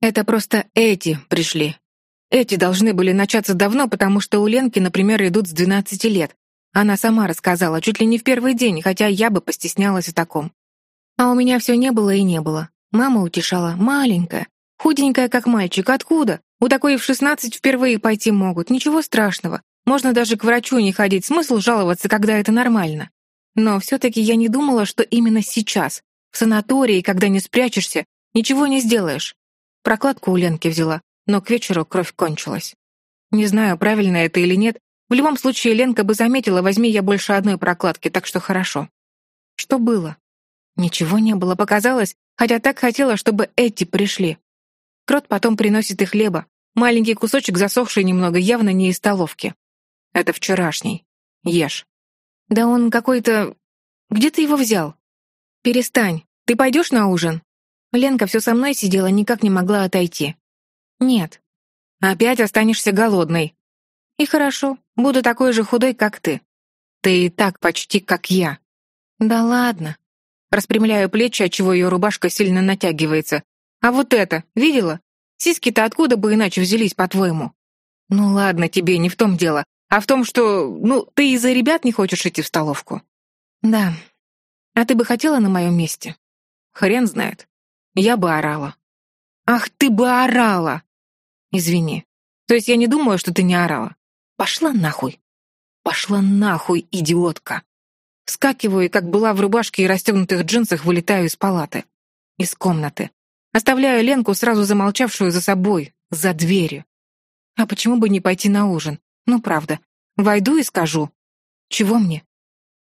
Это просто эти пришли. Эти должны были начаться давно, потому что у Ленки, например, идут с 12 лет. Она сама рассказала, чуть ли не в первый день, хотя я бы постеснялась о таком. А у меня все не было и не было. Мама утешала. Маленькая. Худенькая, как мальчик. Откуда? У такой в 16 впервые пойти могут. Ничего страшного. Можно даже к врачу не ходить. Смысл жаловаться, когда это нормально. Но все-таки я не думала, что именно сейчас. В санатории, когда не спрячешься, ничего не сделаешь. Прокладку у Ленки взяла, но к вечеру кровь кончилась. Не знаю, правильно это или нет, в любом случае Ленка бы заметила, возьми я больше одной прокладки, так что хорошо. Что было? Ничего не было, показалось, хотя так хотела, чтобы эти пришли. Крот потом приносит и хлеба. Маленький кусочек, засохший немного, явно не из столовки. Это вчерашний. Ешь. Да он какой-то... Где ты его взял? Перестань. Ты пойдешь на ужин? Ленка все со мной сидела, никак не могла отойти. Нет. Опять останешься голодной. И хорошо, буду такой же худой, как ты. Ты и так почти как я. Да ладно. Распрямляю плечи, отчего ее рубашка сильно натягивается. А вот это, видела? Сиськи-то откуда бы иначе взялись, по-твоему? Ну ладно тебе, не в том дело, а в том, что, ну, ты из-за ребят не хочешь идти в столовку. Да. А ты бы хотела на моем месте? Хрен знает. Я бы орала. Ах, ты бы орала! Извини. То есть я не думаю, что ты не орала. Пошла нахуй. Пошла нахуй, идиотка. Вскакиваю и, как была в рубашке и расстегнутых джинсах, вылетаю из палаты. Из комнаты. Оставляю Ленку, сразу замолчавшую за собой, за дверью. А почему бы не пойти на ужин? Ну, правда. Войду и скажу. Чего мне?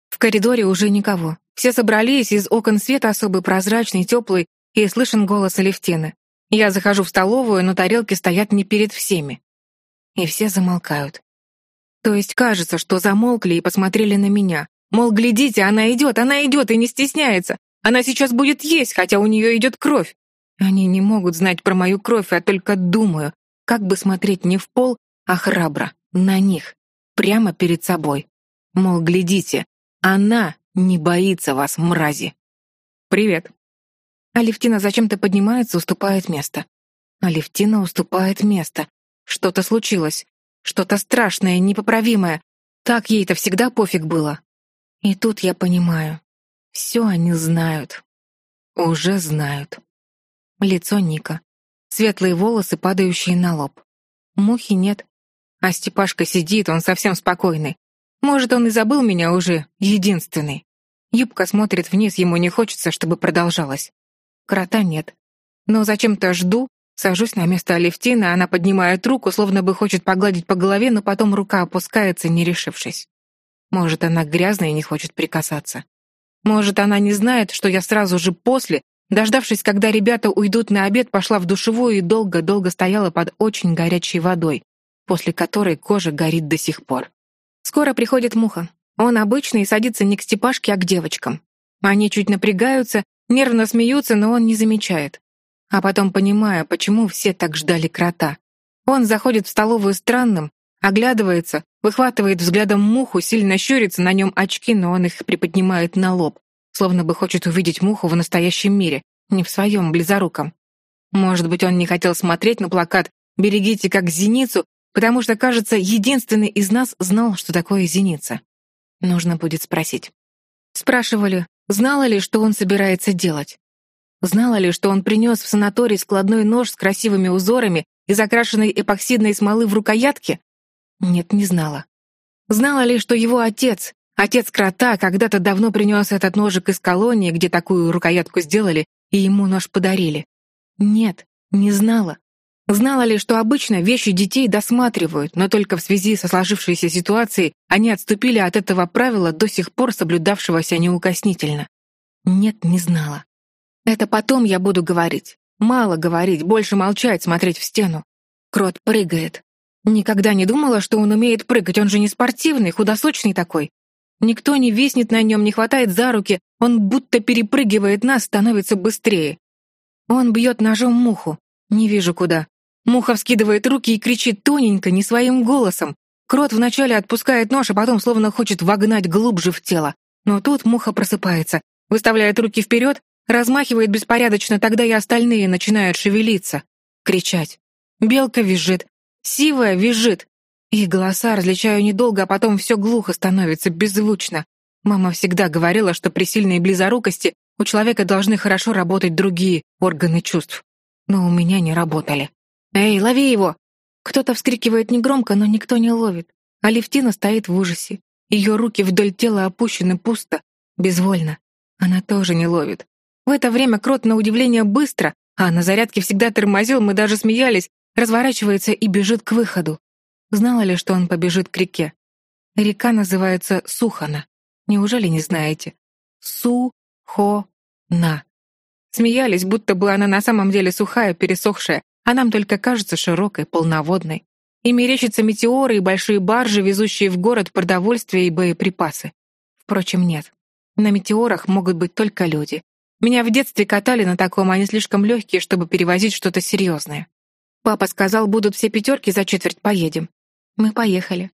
В коридоре уже никого. Все собрались, из окон света особый прозрачный, теплый, и слышен голос Алевтины. Я захожу в столовую, но тарелки стоят не перед всеми. И все замолкают. То есть кажется, что замолкли и посмотрели на меня. Мол, глядите, она идет, она идет и не стесняется. Она сейчас будет есть, хотя у нее идет кровь. Они не могут знать про мою кровь, а только думаю, как бы смотреть не в пол, а храбро, на них, прямо перед собой. Мол, глядите, она не боится вас, мрази. «Привет», а Левтина зачем-то поднимается, уступает место. А Левтина уступает место. Что-то случилось. Что-то страшное, непоправимое. Так ей-то всегда пофиг было. И тут я понимаю. Все они знают. Уже знают. Лицо Ника. Светлые волосы, падающие на лоб. Мухи нет. А Степашка сидит, он совсем спокойный. Может, он и забыл меня уже, единственный. Юбка смотрит вниз, ему не хочется, чтобы продолжалось. Крота нет. Но зачем-то жду, сажусь на место Алевтины, она поднимает руку, словно бы хочет погладить по голове, но потом рука опускается, не решившись. Может, она грязная и не хочет прикасаться. Может, она не знает, что я сразу же после, дождавшись, когда ребята уйдут на обед, пошла в душевую и долго-долго стояла под очень горячей водой, после которой кожа горит до сих пор. Скоро приходит муха. Он обычный и садится не к Степашке, а к девочкам. Они чуть напрягаются, Нервно смеются, но он не замечает. А потом, понимая, почему все так ждали крота, он заходит в столовую странным, оглядывается, выхватывает взглядом муху, сильно щурится, на нем очки, но он их приподнимает на лоб, словно бы хочет увидеть муху в настоящем мире, не в своем близоруком. Может быть, он не хотел смотреть на плакат «Берегите как зеницу», потому что, кажется, единственный из нас знал, что такое зеница. Нужно будет спросить. Спрашивали, Знала ли, что он собирается делать? Знала ли, что он принес в санаторий складной нож с красивыми узорами и закрашенной эпоксидной смолы в рукоятке? Нет, не знала. Знала ли, что его отец, отец крота, когда-то давно принес этот ножик из колонии, где такую рукоятку сделали, и ему нож подарили? Нет, не знала. Знала ли, что обычно вещи детей досматривают, но только в связи со сложившейся ситуацией они отступили от этого правила, до сих пор соблюдавшегося неукоснительно. Нет, не знала. Это потом я буду говорить. Мало говорить, больше молчать, смотреть в стену. Крот прыгает. Никогда не думала, что он умеет прыгать, он же не спортивный, худосочный такой. Никто не виснет на нем, не хватает за руки, он будто перепрыгивает нас, становится быстрее. Он бьет ножом муху. Не вижу куда. Муха вскидывает руки и кричит тоненько, не своим голосом. Крот вначале отпускает нож, а потом словно хочет вогнать глубже в тело. Но тут муха просыпается, выставляет руки вперед, размахивает беспорядочно, тогда и остальные начинают шевелиться, кричать. Белка визжит, сивая визжит. Их голоса различаю недолго, а потом все глухо становится, беззвучно. Мама всегда говорила, что при сильной близорукости у человека должны хорошо работать другие органы чувств. Но у меня не работали. «Эй, лови его!» Кто-то вскрикивает негромко, но никто не ловит. Алевтина стоит в ужасе. Ее руки вдоль тела опущены пусто, безвольно. Она тоже не ловит. В это время крот, на удивление, быстро, а на зарядке всегда тормозил, мы даже смеялись, разворачивается и бежит к выходу. Знала ли, что он побежит к реке? Река называется Сухана. Неужели не знаете? Су-хо-на. Смеялись, будто бы она на самом деле сухая, пересохшая, а нам только кажется широкой, полноводной. И мерещатся метеоры и большие баржи, везущие в город продовольствие и боеприпасы. Впрочем, нет. На метеорах могут быть только люди. Меня в детстве катали на таком, они слишком легкие, чтобы перевозить что-то серьезное. Папа сказал, будут все пятерки, за четверть поедем. Мы поехали.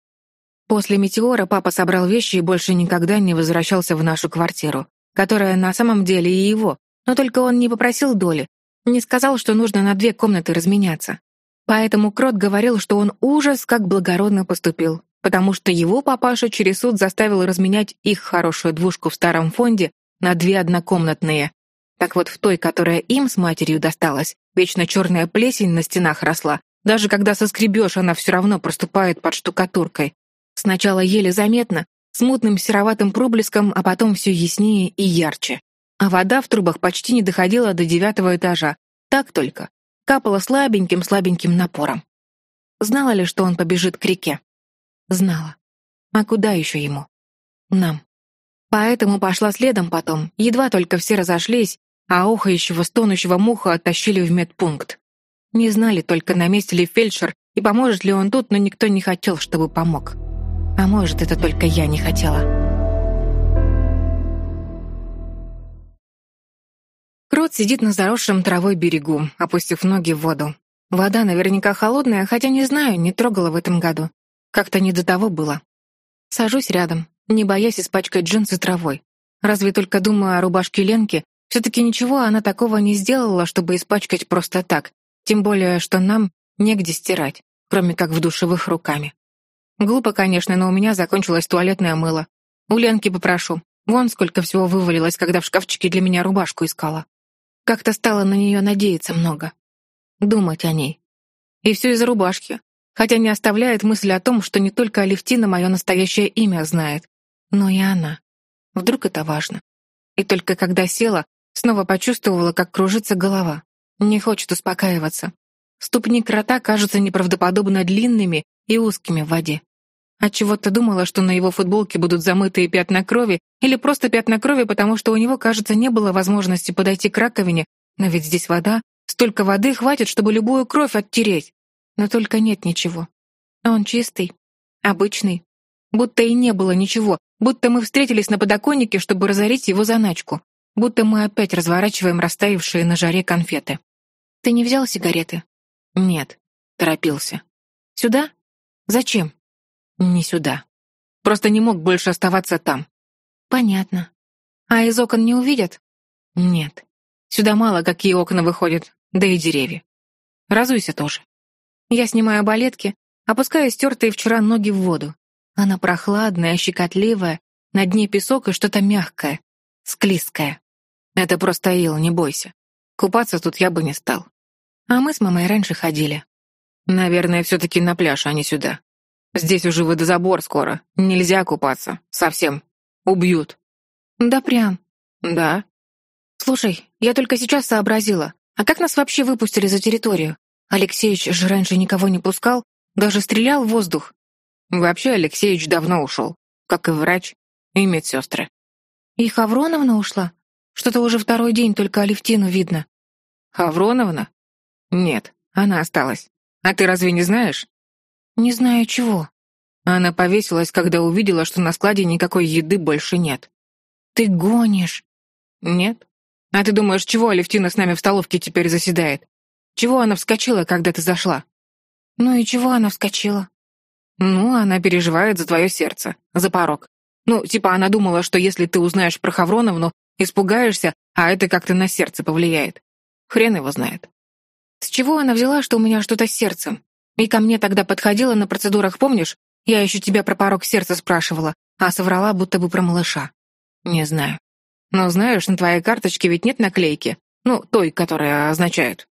После метеора папа собрал вещи и больше никогда не возвращался в нашу квартиру, которая на самом деле и его, но только он не попросил доли, не сказал, что нужно на две комнаты разменяться. Поэтому Крот говорил, что он ужас как благородно поступил, потому что его папаша через суд заставил разменять их хорошую двушку в старом фонде на две однокомнатные. Так вот в той, которая им с матерью досталась, вечно черная плесень на стенах росла. Даже когда соскребешь, она все равно проступает под штукатуркой. Сначала еле заметно, с мутным сероватым проблеском, а потом все яснее и ярче а вода в трубах почти не доходила до девятого этажа, так только, капала слабеньким-слабеньким напором. Знала ли, что он побежит к реке? Знала. А куда еще ему? Нам. Поэтому пошла следом потом, едва только все разошлись, а охающего, стонущего муха оттащили в медпункт. Не знали только, на месте ли фельдшер и поможет ли он тут, но никто не хотел, чтобы помог. А может, это только я не хотела. Сидит на заросшем травой берегу, опустив ноги в воду. Вода наверняка холодная, хотя не знаю, не трогала в этом году. Как-то не до того было. Сажусь рядом, не боясь испачкать джинсы травой. Разве только думаю о рубашке Ленки, все-таки ничего она такого не сделала, чтобы испачкать просто так, тем более, что нам негде стирать, кроме как в душевых руками. Глупо, конечно, но у меня закончилось туалетное мыло. У Ленки попрошу. Вон сколько всего вывалилось, когда в шкафчике для меня рубашку искала. Как-то стало на нее надеяться много. Думать о ней. И все из-за рубашки. Хотя не оставляет мысль о том, что не только Алевтина мое настоящее имя знает, но и она. Вдруг это важно. И только когда села, снова почувствовала, как кружится голова. Не хочет успокаиваться. Ступни крота кажутся неправдоподобно длинными и узкими в воде. А Отчего-то думала, что на его футболке будут замытые пятна крови или просто пятна крови, потому что у него, кажется, не было возможности подойти к раковине, но ведь здесь вода, столько воды хватит, чтобы любую кровь оттереть. Но только нет ничего. Он чистый, обычный, будто и не было ничего, будто мы встретились на подоконнике, чтобы разорить его заначку, будто мы опять разворачиваем растаявшие на жаре конфеты. «Ты не взял сигареты?» «Нет», — торопился. «Сюда? Зачем?» Не сюда. Просто не мог больше оставаться там. Понятно. А из окон не увидят? Нет. Сюда мало какие окна выходят, да и деревья. Разуйся тоже. Я снимаю балетки, опускаю стертые вчера ноги в воду. Она прохладная, щекотливая, на дне песок и что-то мягкое, склизкое. Это просто ил, не бойся. Купаться тут я бы не стал. А мы с мамой раньше ходили. Наверное, все-таки на пляж, а не сюда. Здесь уже водозабор скоро. Нельзя купаться. Совсем. Убьют. Да прям. Да. Слушай, я только сейчас сообразила. А как нас вообще выпустили за территорию? Алексеевич же раньше никого не пускал, даже стрелял в воздух. Вообще Алексеевич давно ушел. Как и врач, и медсестры. И Хавроновна ушла? Что-то уже второй день только Алевтину видно. Хавроновна? Нет, она осталась. А ты разве не знаешь? «Не знаю чего». Она повесилась, когда увидела, что на складе никакой еды больше нет. «Ты гонишь?» «Нет». «А ты думаешь, чего Алевтина с нами в столовке теперь заседает? Чего она вскочила, когда ты зашла?» «Ну и чего она вскочила?» «Ну, она переживает за твое сердце, за порог. Ну, типа она думала, что если ты узнаешь про Хавроновну, испугаешься, а это как-то на сердце повлияет. Хрен его знает». «С чего она взяла, что у меня что-то с сердцем?» И ко мне тогда подходила на процедурах, помнишь? Я еще тебя про порог сердца спрашивала, а соврала, будто бы про малыша. Не знаю. Но знаешь, на твоей карточке ведь нет наклейки. Ну, той, которая означает.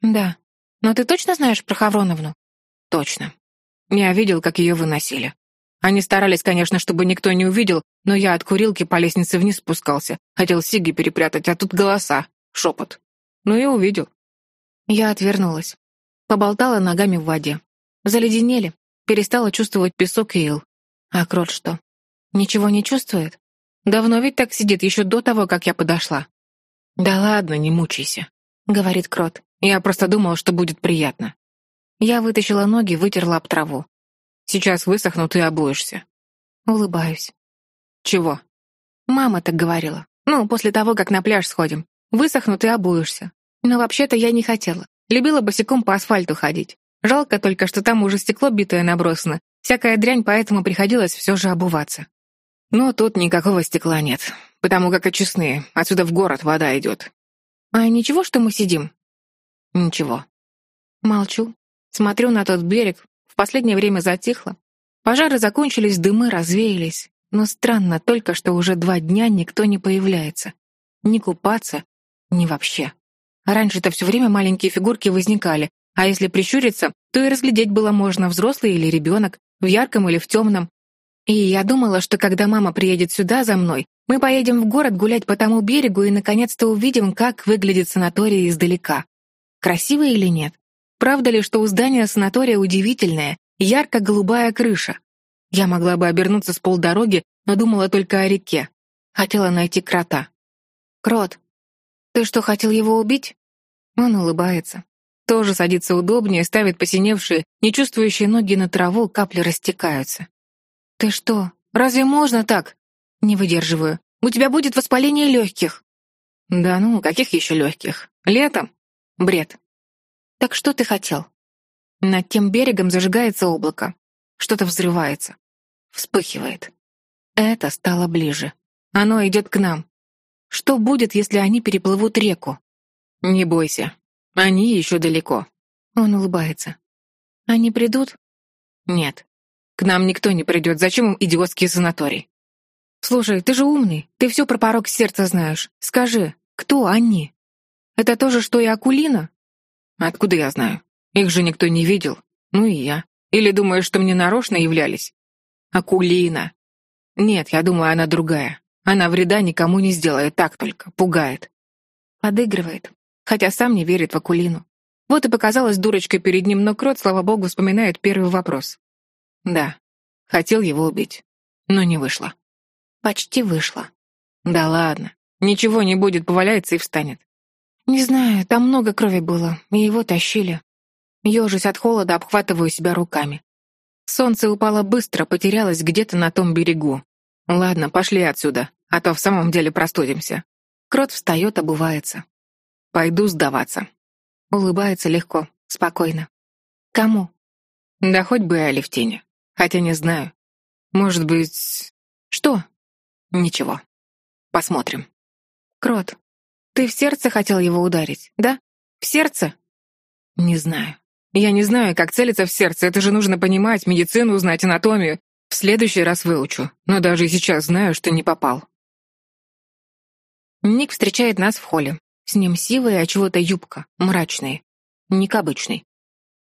Да. Но ты точно знаешь про Хавроновну? Точно. Я видел, как ее выносили. Они старались, конечно, чтобы никто не увидел, но я от курилки по лестнице вниз спускался. Хотел Сиги перепрятать, а тут голоса, шепот. Ну и увидел. Я отвернулась поболтала ногами в воде. Заледенели, перестала чувствовать песок и ил. А крот что? Ничего не чувствует? Давно ведь так сидит, еще до того, как я подошла. «Да ладно, не мучайся», — говорит крот. «Я просто думала, что будет приятно». Я вытащила ноги, вытерла об траву. «Сейчас высохнут и обуешься». Улыбаюсь. «Чего?» «Мама так говорила. Ну, после того, как на пляж сходим. Высохнут и обуешься. Но вообще-то я не хотела. Любила босиком по асфальту ходить. Жалко только, что там уже стекло битое набросано. Всякая дрянь, поэтому приходилось все же обуваться. Но тут никакого стекла нет, потому как очистные. Отсюда в город вода идет. А ничего, что мы сидим? Ничего. Молчу. Смотрю на тот берег. В последнее время затихло. Пожары закончились, дымы развеялись. Но странно только, что уже два дня никто не появляется. Ни купаться, ни вообще. Раньше-то все время маленькие фигурки возникали, а если прищуриться, то и разглядеть было можно, взрослый или ребенок, в ярком или в темном. И я думала, что когда мама приедет сюда за мной, мы поедем в город гулять по тому берегу и наконец-то увидим, как выглядит санаторий издалека. Красиво или нет? Правда ли, что у здания санатория удивительная, ярко-голубая крыша? Я могла бы обернуться с полдороги, но думала только о реке. Хотела найти крота. «Крот, «Ты что, хотел его убить?» Он улыбается. Тоже садится удобнее, ставит посиневшие, не чувствующие ноги на траву, капли растекаются. «Ты что? Разве можно так?» «Не выдерживаю. У тебя будет воспаление легких». «Да ну, каких еще легких? Летом?» «Бред». «Так что ты хотел?» Над тем берегом зажигается облако. Что-то взрывается. Вспыхивает. Это стало ближе. Оно идет к нам. Что будет, если они переплывут реку? Не бойся. Они еще далеко. Он улыбается. Они придут? Нет. К нам никто не придет. Зачем им идиотский санаторий? Слушай, ты же умный. Ты все про порог сердца знаешь. Скажи, кто они? Это то же, что и Акулина? Откуда я знаю? Их же никто не видел. Ну и я. Или думаешь, что мне нарочно являлись? Акулина. Нет, я думаю, она другая. Она вреда никому не сделает, так только, пугает. Подыгрывает, хотя сам не верит в Акулину. Вот и показалась дурочка перед ним, но Крот, слава богу, вспоминает первый вопрос. Да, хотел его убить, но не вышло. Почти вышло. Да ладно, ничего не будет, поваляется и встанет. Не знаю, там много крови было, и его тащили. Ёжусь от холода, обхватываю себя руками. Солнце упало быстро, потерялось где-то на том берегу. Ладно, пошли отсюда, а то в самом деле простудимся. Крот встает, обувается. Пойду сдаваться. Улыбается легко, спокойно. Кому? Да хоть бы Алевтине. Хотя не знаю. Может быть... Что? Ничего. Посмотрим. Крот, ты в сердце хотел его ударить, да? В сердце? Не знаю. Я не знаю, как целиться в сердце. Это же нужно понимать, медицину узнать, анатомию. В следующий раз выучу, но даже сейчас знаю, что не попал. Ник встречает нас в холле. С ним сивая, а чего-то юбка, мрачные. Ник обычный.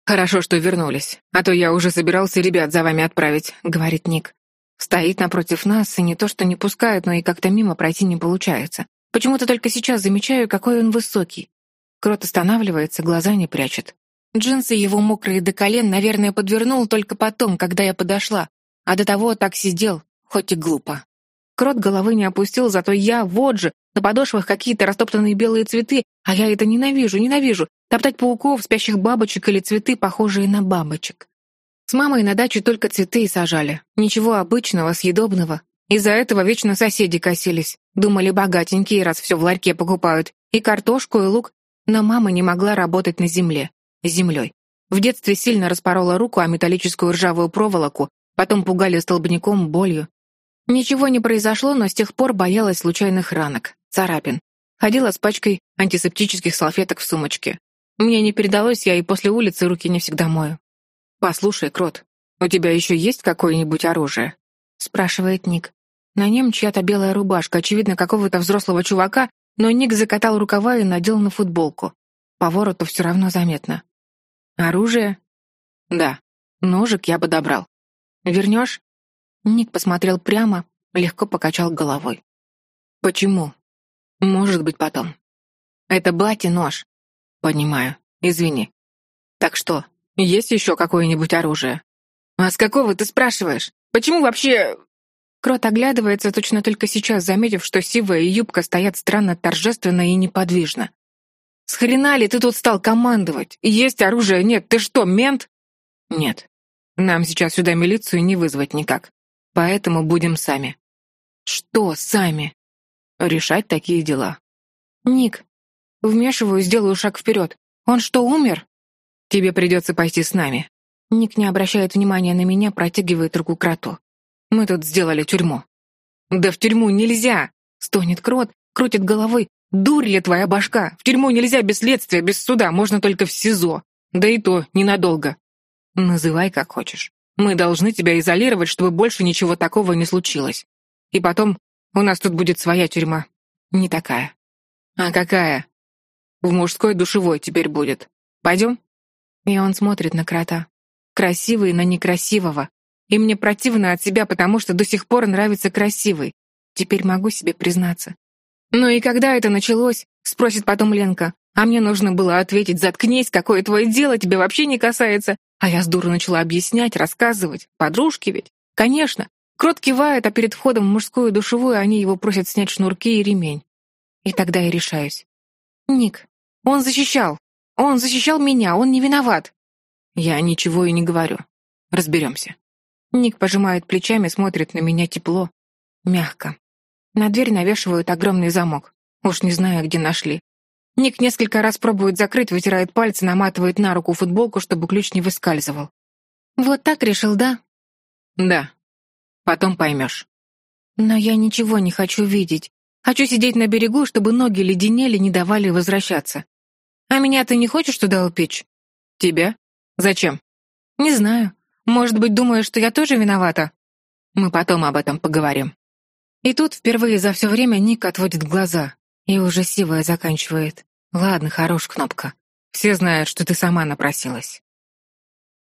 «Хорошо, что вернулись, а то я уже собирался ребят за вами отправить», — говорит Ник. Стоит напротив нас, и не то что не пускает, но и как-то мимо пройти не получается. Почему-то только сейчас замечаю, какой он высокий. Крот останавливается, глаза не прячет. Джинсы его мокрые до колен, наверное, подвернул только потом, когда я подошла, а до того так сидел, хоть и глупо. Крот головы не опустил, зато я, вот же, на подошвах какие-то растоптанные белые цветы, а я это ненавижу, ненавижу, топтать пауков, спящих бабочек или цветы, похожие на бабочек. С мамой на даче только цветы и сажали, ничего обычного, съедобного. Из-за этого вечно соседи косились, думали богатенькие, раз все в ларьке покупают, и картошку, и лук, но мама не могла работать на земле, с землей. В детстве сильно распорола руку о металлическую ржавую проволоку, Потом пугали столбняком, болью. Ничего не произошло, но с тех пор боялась случайных ранок, царапин. Ходила с пачкой антисептических салфеток в сумочке. Мне не передалось, я и после улицы руки не всегда мою. «Послушай, Крот, у тебя еще есть какое-нибудь оружие?» — спрашивает Ник. На нем чья-то белая рубашка, очевидно, какого-то взрослого чувака, но Ник закатал рукава и надел на футболку. По вороту все равно заметно. «Оружие?» «Да. Ножик я бы добрал. Вернешь?» Ник посмотрел прямо, легко покачал головой. «Почему?» «Может быть, потом». «Это блати нож». «Понимаю. Извини». «Так что, есть еще какое-нибудь оружие?» «А с какого ты спрашиваешь? Почему вообще...» Крот оглядывается, точно только сейчас заметив, что сивая юбка стоят странно торжественно и неподвижно. «С хрена ли ты тут стал командовать? Есть оружие, нет? Ты что, мент?» «Нет. Нам сейчас сюда милицию не вызвать никак, поэтому будем сами». «Что сами?» «Решать такие дела». «Ник, вмешиваю, сделаю шаг вперед. Он что, умер?» «Тебе придется пойти с нами». Ник не обращает внимания на меня, протягивает руку кроту. «Мы тут сделали тюрьму». «Да в тюрьму нельзя!» — стонет крот, крутит головой. «Дурь ли твоя башка? В тюрьму нельзя без следствия, без суда, можно только в СИЗО. Да и то ненадолго. Называй как хочешь. Мы должны тебя изолировать, чтобы больше ничего такого не случилось. И потом, у нас тут будет своя тюрьма. Не такая. А какая? В мужской душевой теперь будет. Пойдем? И он смотрит на крота. Красивый на некрасивого. И мне противно от себя, потому что до сих пор нравится красивый. Теперь могу себе признаться. «Ну и когда это началось?» — спросит потом Ленка. «А мне нужно было ответить, заткнись, какое твое дело, тебе вообще не касается. А я с дуру начала объяснять, рассказывать. Подружки ведь. Конечно. Крот кивает, а перед входом в мужскую душевую они его просят снять шнурки и ремень. И тогда я решаюсь. Ник, он защищал. Он защищал меня, он не виноват. Я ничего и не говорю. Разберемся. Ник пожимает плечами, смотрит на меня тепло, мягко. На дверь навешивают огромный замок. Уж не знаю, где нашли. Ник несколько раз пробует закрыть, вытирает пальцы, наматывает на руку футболку, чтобы ключ не выскальзывал. «Вот так решил, да?» «Да. Потом поймешь». «Но я ничего не хочу видеть. Хочу сидеть на берегу, чтобы ноги леденели, не давали возвращаться. А меня ты не хочешь туда упечь?» «Тебя? Зачем?» «Не знаю. Может быть, думаешь, что я тоже виновата?» «Мы потом об этом поговорим». И тут впервые за все время Ник отводит глаза. И уже сивая заканчивает. Ладно, хорош, Кнопка. Все знают, что ты сама напросилась.